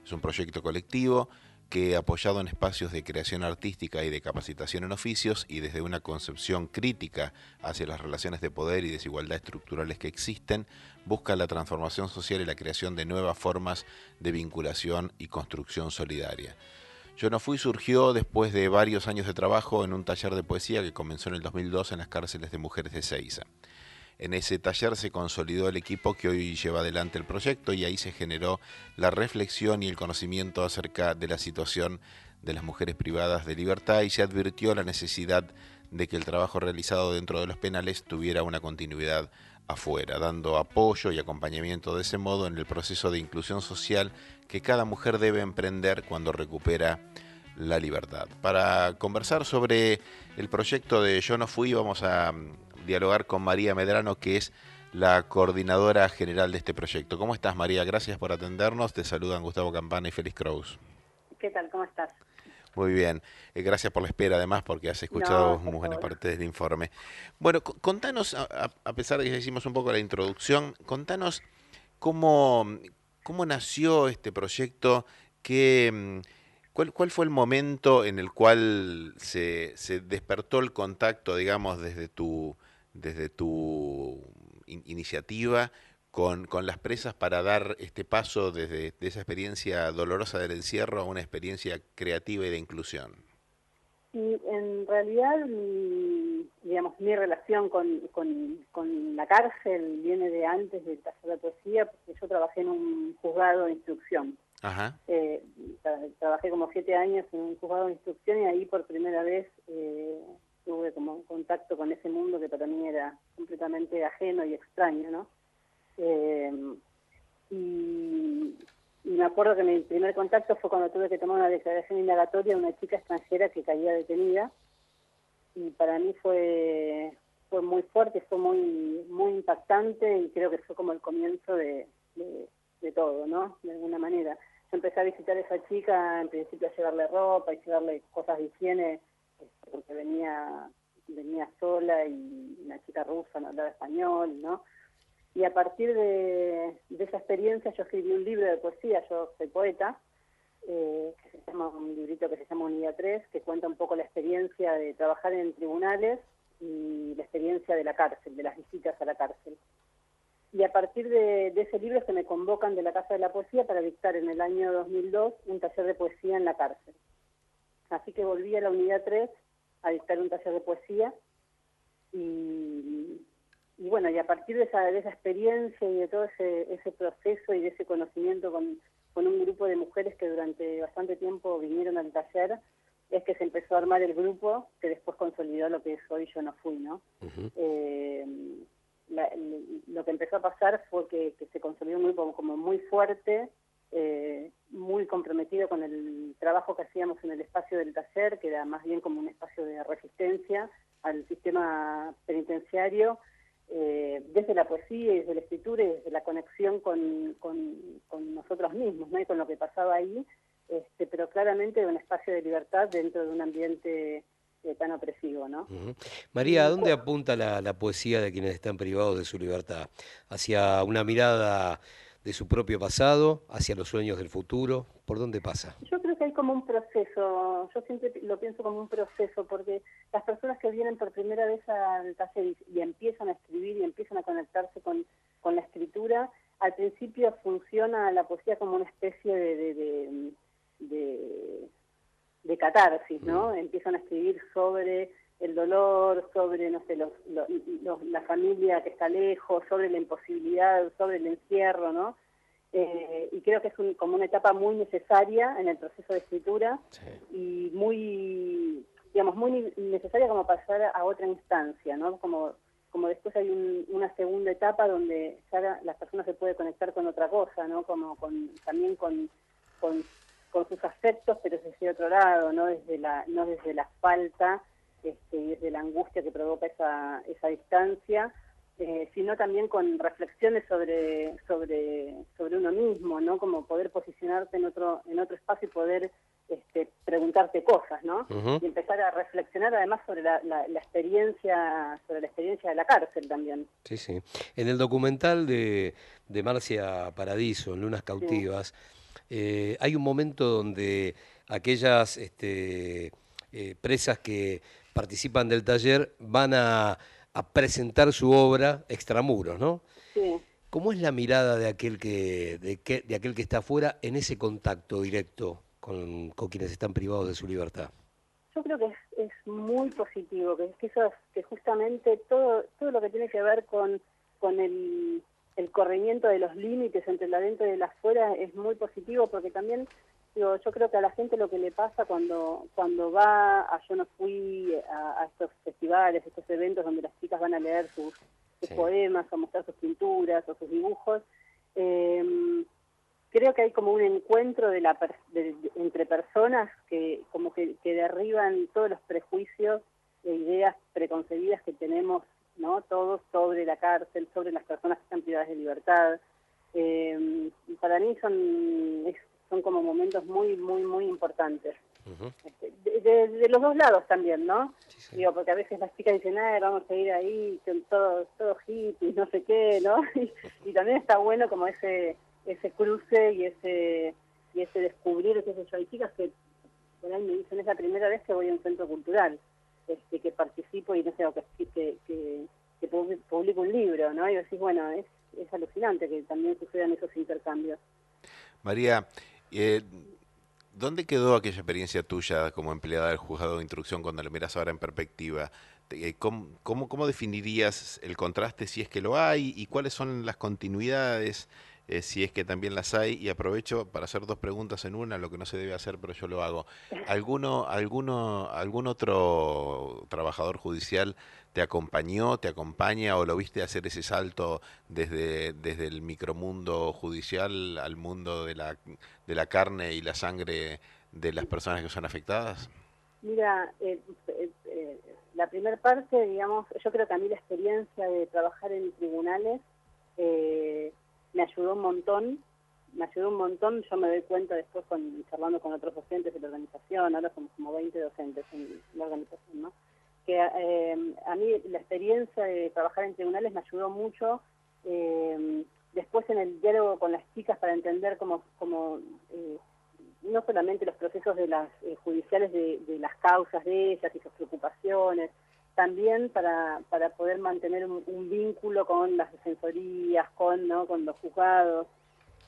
Es un proyecto colectivo que apoyado en espacios de creación artística y de capacitación en oficios y desde una concepción crítica hacia las relaciones de poder y desigualdad estructurales que existen, busca la transformación social y la creación de nuevas formas de vinculación y construcción solidaria. Yo no fui surgió después de varios años de trabajo en un taller de poesía que comenzó en el 2002 en las cárceles de mujeres de Ceiza. En ese taller se consolidó el equipo que hoy lleva adelante el proyecto y ahí se generó la reflexión y el conocimiento acerca de la situación de las mujeres privadas de libertad y se advirtió la necesidad de que el trabajo realizado dentro de los penales tuviera una continuidad afuera, dando apoyo y acompañamiento de ese modo en el proceso de inclusión social que cada mujer debe emprender cuando recupera la libertad. Para conversar sobre el proyecto de Yo no fui, vamos a mm, dialogar con María Medrano, que es la coordinadora general de este proyecto. ¿Cómo estás, María? Gracias por atendernos. Te saludan Gustavo Campana y Félix Kraus.
¿Qué tal? ¿Cómo estás?
Muy bien. Eh, gracias por la espera, además, porque has escuchado
No,
muy buena
favor.
parte del informe. Bueno, co- contanos, a, pesar de que ya hicimos un poco la introducción, contanos cómo, cómo nació este proyecto, qué, mm, cuál, cuál fue el momento en el cual se, se despertó el contacto, digamos, desde tu, desde tu in- iniciativa con, con las presas para dar este paso desde de esa experiencia dolorosa del encierro a una experiencia creativa y de inclusión?
Y en realidad, digamos, mi relación con, con, con la cárcel viene de antes del taller de poesía, porque yo trabajé en un juzgado de instrucción. Eh, tra- trabajé como siete años en un juzgado de instrucción y ahí por primera vez eh, tuve como contacto con ese mundo que para mí era completamente ajeno y extraño, ¿no? Eh, y, me acuerdo que mi primer contacto fue cuando tuve que tomar una declaración indagatoria de una chica extranjera que caía detenida y para mí fue fue muy fuerte, fue muy muy impactante y creo que fue como el comienzo de, de todo, ¿no? De alguna manera. Yo empecé a visitar a esa chica, en principio a llevarle ropa y llevarle cosas de higiene, este, porque venía venía sola y una chica rusa no hablaba español, ¿no? Y a partir de, esa experiencia yo escribí un libro de poesía, yo soy poeta, eh, que se llama un librito que se llama Unidad 3, que cuenta un poco la experiencia de trabajar en tribunales y la experiencia de la cárcel, de las visitas a la cárcel. Y a partir de, de ese libro se me convocan de la Casa de la Poesía para dictar en el año 2002 un taller de poesía en la cárcel. Así que volví a la Unidad 3 a dictar un taller de poesía y, y bueno, y a partir de esa, de esa experiencia y de todo ese, ese proceso y de ese conocimiento con, con un grupo de mujeres que durante bastante tiempo vinieron al taller, es que se empezó a armar el grupo que después consolidó lo que es hoy Yo No Fui, ¿no? Eh, la- lo que empezó a pasar fue que, se consolidó un como muy fuerte, eh, muy comprometido con el trabajo que hacíamos en el espacio del taller, que era más bien como un espacio de resistencia al sistema penitenciario, eh, desde la poesía y desde la escritura y desde la conexión con, con, con nosotros mismos, ¿no? y con lo que pasaba ahí, este, pero claramente de un espacio de libertad dentro de un ambiente eh, tan opresivo, ¿no?
María, ¿a dónde apunta la, la poesía de quienes están privados de su libertad? ¿Hacia una mirada de su propio pasado? ¿Hacia los sueños del futuro? ¿Por dónde pasa?
Yo creo que hay como un proceso, yo siempre lo pienso como un proceso, porque las personas que vienen por primera vez al taller y, y empiezan a escribir y empiezan a conectarse con, con la escritura, al principio funciona la poesía como una especie de, de- de catarsis, ¿no? Empiezan a escribir sobre el dolor, sobre, no sé, los, los- los- la familia que está lejos, sobre la imposibilidad, sobre el encierro, ¿no? Eh, y creo que es un- como una etapa muy necesaria en el proceso de escritura y muy, digamos, muy necesaria como pasar a otra instancia, ¿no? Como, como después hay un- una segunda etapa donde ya la, la persona se puede conectar con otra cosa, ¿no? Como con, también con, con, con sus afectos, pero desde otro lado, no desde la, no desde la falta este, y desde la angustia que provoca esa, esa distancia, eh, sino también con reflexiones sobre, sobre, sobre uno mismo, ¿no? Como poder posicionarte en otro, en otro espacio y poder este, preguntarte cosas, ¿no? Y empezar a reflexionar además sobre la, la, la experiencia, sobre la experiencia de la cárcel también.
Sí, sí. En el documental de, de Marcia Paradiso, en Lunas Cautivas, eh, hay un momento donde aquellas este, eh, presas que participan del taller van a, a presentar su obra extramuros, ¿no?
Sí.
¿Cómo es la mirada de aquel que, de, que- de aquel que está afuera en ese contacto directo con, con quienes están privados de su libertad?
Yo creo que es, es muy positivo, que, que eso es- que justamente todo todo lo que tiene que ver con, con el, el corrimiento de los límites entre el adentro y el afuera es muy positivo porque también digo, yo creo que a la gente lo que le pasa cuando cuando va a yo no fui a, a estos festivales, estos eventos donde las chicas van a leer sus, sus poemas o mostrar sus pinturas o sus dibujos, eh, creo que hay como un encuentro de la per- de- de- entre personas que como que, que derriban todos los prejuicios e ideas preconcebidas que tenemos no todos sobre la cárcel sobre las personas que están privadas de libertad. Eh, para mí son son como momentos muy muy muy importantes. Este, de, de- de los dos lados también no digo porque a veces las chicas dicen ah vamos a ir ahí con todo todo hippies no sé qué no y, y también está bueno como ese ese cruce y ese y ese descubrir qué sé yo. Hay chicas que por ahí me dicen es la primera vez que voy a un centro cultural este que participo y no sé que que, que, que publi- publico un libro no y decís bueno es es alucinante que también sucedan esos intercambios.
María, eh, ¿dónde quedó aquella experiencia tuya como empleada del juzgado de instrucción cuando lo miras ahora en perspectiva? Eh, ¿Cómo, cómo, cómo definirías el contraste si es que lo hay y cuáles son las continuidades eh, si es que también las hay? Y aprovecho para hacer dos preguntas en una, lo que no se debe hacer, pero yo lo hago. ¿Alguno, alguno, ¿Algún otro trabajador judicial te acompañó, te acompaña o lo viste hacer ese salto desde, desde el micromundo judicial al mundo de la, de la carne y la sangre de las personas que son afectadas?
Mira, eh, eh, eh, la primera parte, digamos, yo creo que a mí la experiencia de trabajar en tribunales me ayudó un montón, me ayudó un montón, yo me doy cuenta después con, charlando con otros docentes de la organización, ahora somos como 20 docentes en la organización, ¿no? Que eh, a mí la experiencia de trabajar en tribunales me ayudó mucho, eh, después en el diálogo con las chicas para entender cómo, cómo eh, no solamente los procesos de las eh, judiciales de, de las causas de ellas y sus preocupaciones, también para, para poder mantener un, vínculo con las defensorías, con, ¿no? con los juzgados.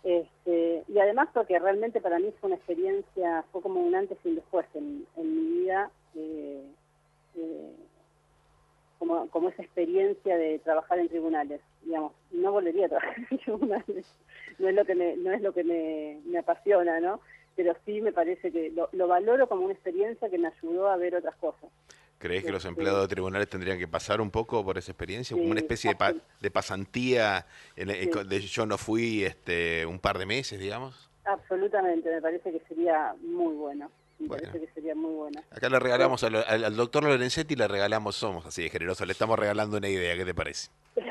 Este, y además porque realmente para mí fue una experiencia, fue como un antes y un después en, en mi vida, eh, eh, como, como esa experiencia de trabajar en tribunales. Digamos, no volvería a trabajar en tribunales, no es lo que me, no es lo que me, me apasiona, ¿no? Pero sí me parece que lo, lo valoro como una experiencia que me ayudó a ver otras cosas.
¿Crees que los
Este-
empleados de tribunales tendrían que pasar un poco por esa experiencia? Como una especie de, pa- de pasantía, en el-
Sí.
de yo no fui este, un par de meses, digamos.
Absolutamente, me parece que sería muy bueno. Me
Bueno.
parece que sería muy bueno.
Acá le regalamos al, al- al doctor Lorenzetti, le regalamos, somos así de generosos, le estamos regalando una idea, ¿qué te parece?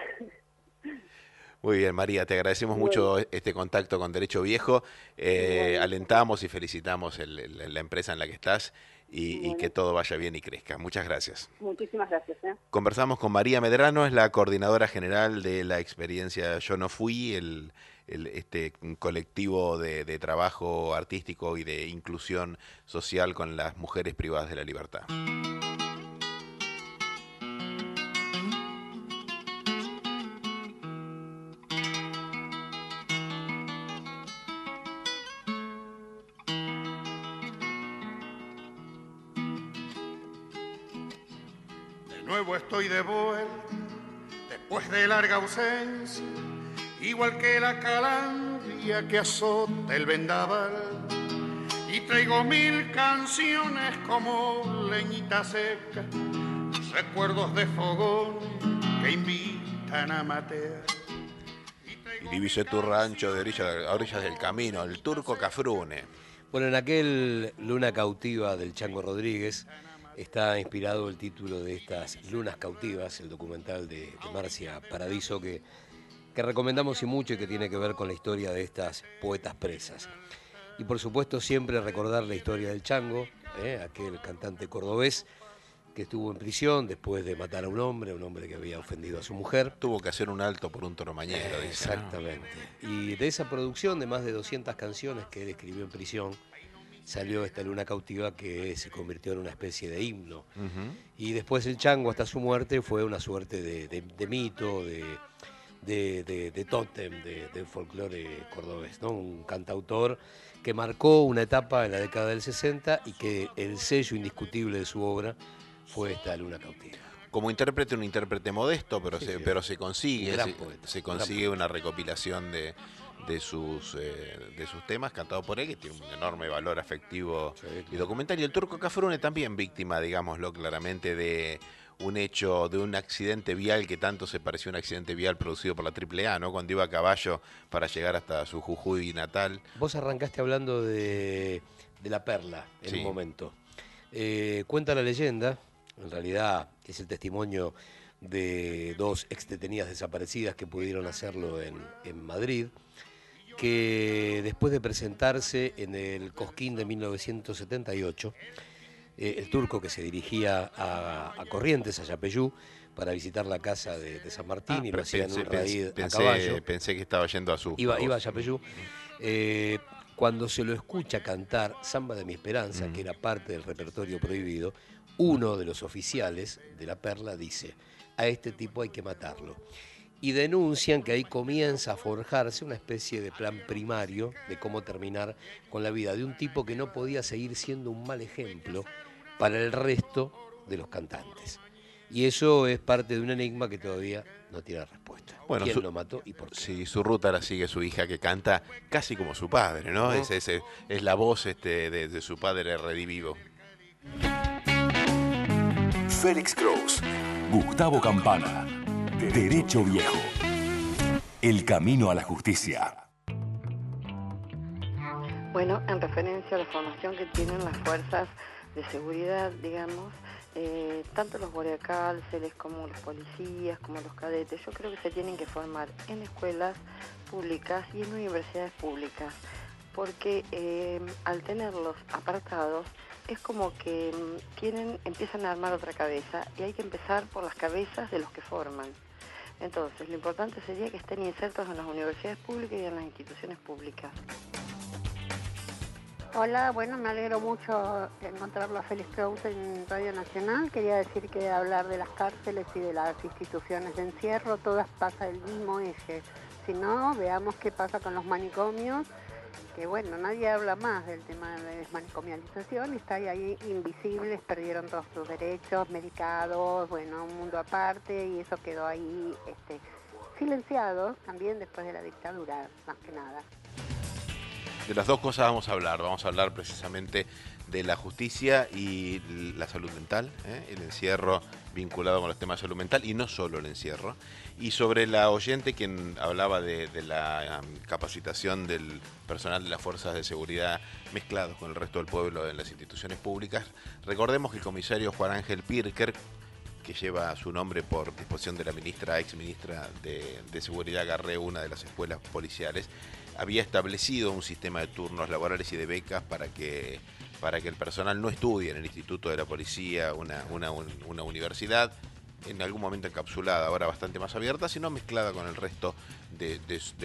Muy bien, María, te agradecemos mucho este contacto con Derecho Viejo. Eh, alentamos y felicitamos el- el- la empresa en la que estás y, y que todo vaya bien y crezca. Muchas gracias.
Muchísimas gracias. ¿eh?
Conversamos con María Medrano, es la coordinadora general de la experiencia Yo No Fui, el, el- este colectivo de, de trabajo artístico y de inclusión social con las mujeres privadas de la libertad.
Nuevo estoy de vuelta, después de larga ausencia, igual que la calandria que azota el vendaval. Y traigo mil canciones como leñita seca, recuerdos de fogón que invitan a matear.
Y divise tu rancho de orilla- a orillas del camino, el turco Cafrune.
Bueno, en aquel Luna Cautiva del Chango Rodríguez está inspirado el título de estas Lunas Cautivas, el documental de, de Marcia Paradiso, que, que recomendamos y mucho y que tiene que ver con la historia de estas poetas presas. Y por supuesto siempre recordar la historia del Chango, ¿eh? aquel cantante cordobés que estuvo en prisión después de matar a un hombre, un hombre que había ofendido a su mujer.
Tuvo que hacer un alto por un toro mañero. ¿no?
Exactamente. Y de esa producción de más de 200 canciones que él escribió en prisión, salió esta Luna Cautiva que se convirtió en una especie de himno.
Ujú.
Y después el Chango, hasta su muerte, fue una suerte de, de- de mito, de, de, de- tótem, de, de folclore cordobés, ¿no? Un cantautor que marcó una etapa en la década del 60 y que el sello indiscutible de su obra fue esta Luna Cautiva.
Como intérprete, un intérprete modesto, pero,
Sí,
se,
sí.
pero se consigue, se,
poeta,
se consigue una recopilación de, de sus, eh, de sus temas cantados por él, que tiene un enorme valor afectivo y documental. Y el turco Cafrune también víctima, digámoslo claramente, de un hecho, de un accidente vial que tanto se pareció a un accidente vial producido por la AAA, ¿no? Cuando iba a caballo para llegar hasta su Jujuy natal.
Vos arrancaste hablando de, de la perla en
Sí.
un momento. Eh, cuenta la leyenda, en realidad es el testimonio de dos ex detenidas desaparecidas que pudieron hacerlo en, en Madrid, que después de presentarse en el Cosquín de 1978, eh, el turco que se dirigía a, a Corrientes, a Yapeyú, para visitar la casa de, de San Martín y lo hacía en un raíz
pensé-
a caballo.
pensé que estaba yendo a su...
Iba, iba a Yapeyú. Eh, cuando se lo escucha cantar Samba de mi Esperanza,
Mm.
que era parte del repertorio prohibido, uno de los oficiales de la Perla dice, a este tipo hay que matarlo. Y denuncian que ahí comienza a forjarse una especie de plan primario de cómo terminar con la vida de un tipo que no podía seguir siendo un mal ejemplo para el resto de los cantantes. Y eso es parte de un enigma que todavía no tiene respuesta.
Bueno,
¿Quién
su-
lo mató y por qué?
Sí, su ruta la sigue su hija que canta casi como su padre, ¿no? Es, es- es la voz este, de, de su padre redivivo.
Félix Cross, Gustavo Campana, Derecho Viejo. El camino a la justicia.
Bueno, en referencia a la formación que tienen las fuerzas de seguridad, digamos, eh, tanto los guardiacárceles como los policías, como los cadetes, yo creo que se tienen que formar en escuelas públicas y en universidades públicas, porque eh, al tenerlos apartados es como que mm, tienen, empiezan a armar otra cabeza y hay que empezar por las cabezas de los que forman. Entonces, lo importante sería que estén insertos en las universidades públicas y en las instituciones públicas.
Hola, bueno, me alegro mucho encontrarlo a Félix Kraus en Radio Nacional. Quería decir que hablar de las cárceles y de las instituciones de encierro, todas pasa el mismo eje. Si no, veamos qué pasa con los manicomios, que bueno, nadie habla más del tema de desmanicomialización, está ahí, ahí invisibles, perdieron todos sus derechos, medicados, bueno, un mundo aparte, y eso quedó ahí este, silenciado también después de la dictadura, más que nada.
De las dos cosas vamos a hablar. Vamos a hablar precisamente de la justicia y la salud mental, ¿eh? el encierro vinculado con los temas de salud mental y no solo el encierro. Y sobre la oyente quien hablaba de, la um, capacitación del personal de las fuerzas de seguridad mezclados con el resto del pueblo en las instituciones públicas, recordemos que el comisario Juan Ángel Pirker que lleva su nombre por disposición de la ministra, ex ministra de, de Seguridad Garré, una de las escuelas policiales, había establecido un sistema de turnos laborales y de becas para que, para que el personal no estudie en el Instituto de la Policía, una, una, un- una universidad, en algún momento encapsulada, ahora bastante más abierta, sino mezclada con el resto de,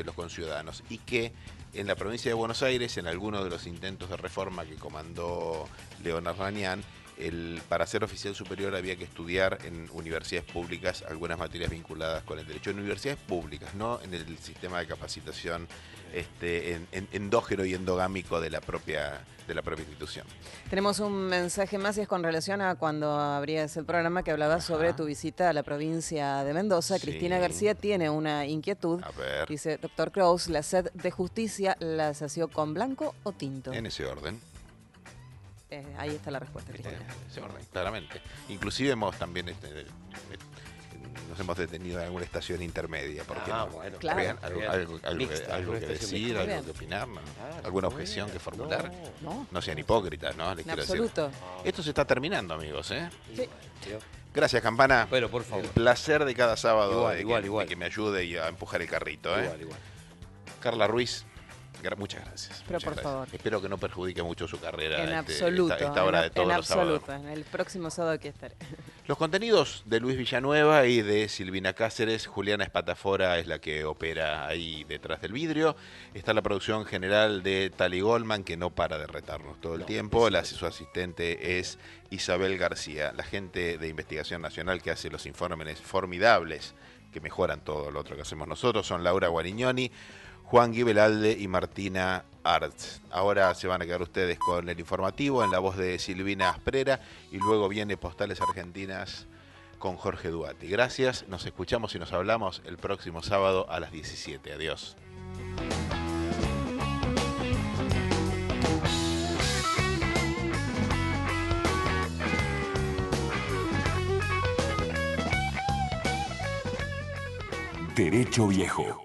los conciudadanos. Y que en la provincia de Buenos Aires, en algunos de los intentos de reforma que comandó Leonard Rañán, el, para ser oficial superior había que estudiar en universidades públicas algunas materias vinculadas con el derecho. En universidades públicas, no en el sistema de capacitación este, en- en- endógeno y endogámico de la propia, de la propia institución.
Tenemos un mensaje más y es con relación a cuando abrías el programa que hablaba sobre tu visita a la provincia de Mendoza.
Sí.
Cristina García tiene una inquietud.
A ver.
Dice, doctor Kraus, ¿la sed de justicia la asoció con blanco o tinto?
En ese orden.
Eh, ahí está la respuesta, Cristina.
En ese orden, claramente. Inclusive hemos también este, eh, nos hemos detenido en alguna estación intermedia. ¿Por qué
Ah,
no?
bueno,
Claro.
Algo,
Bien.
algo- algo que-
Mixta,
algo
una
que
estación
decir,
mixta.
algo que opinar, ¿no?
Claro,
alguna objeción que formular.
No.
No sean hipócritas, ¿no? Les
En absoluto.
decir. Esto se está terminando, amigos, ¿eh?
Sí.
Gracias, Campana.
Bueno, por favor.
El placer de cada sábado
Igual,
de
igual,
que,
igual.
de que me ayude y a empujar el carrito, ¿eh?
Igual, igual.
Carla Ruiz, muchas gracias.
Pero
muchas
por
gracias.
favor.
Espero que no perjudique mucho su carrera.
En
este,
absoluto.
Esta, esta hora
en,
de todos
en
los sábados.
absoluto. En el próximo sábado aquí estaré.
Los contenidos de Luis Villanueva y de Silvina Cáceres, Juliana Espatafora es la que opera ahí detrás del vidrio. Está la producción general de Tali Goldman, que no para de retarnos todo el tiempo. La, su asistente es Isabel García, la gente de Investigación Nacional que hace los informes formidables que mejoran todo lo otro que hacemos nosotros. Son Laura Guarignoni, Juan Guibelalde y Martina Arts. Ahora se van a quedar ustedes con el informativo en la voz de Silvina Asprera y luego viene Postales Argentinas con Jorge Duati. Gracias, nos escuchamos y nos hablamos el próximo sábado a las 17. Adiós.
Derecho Viejo.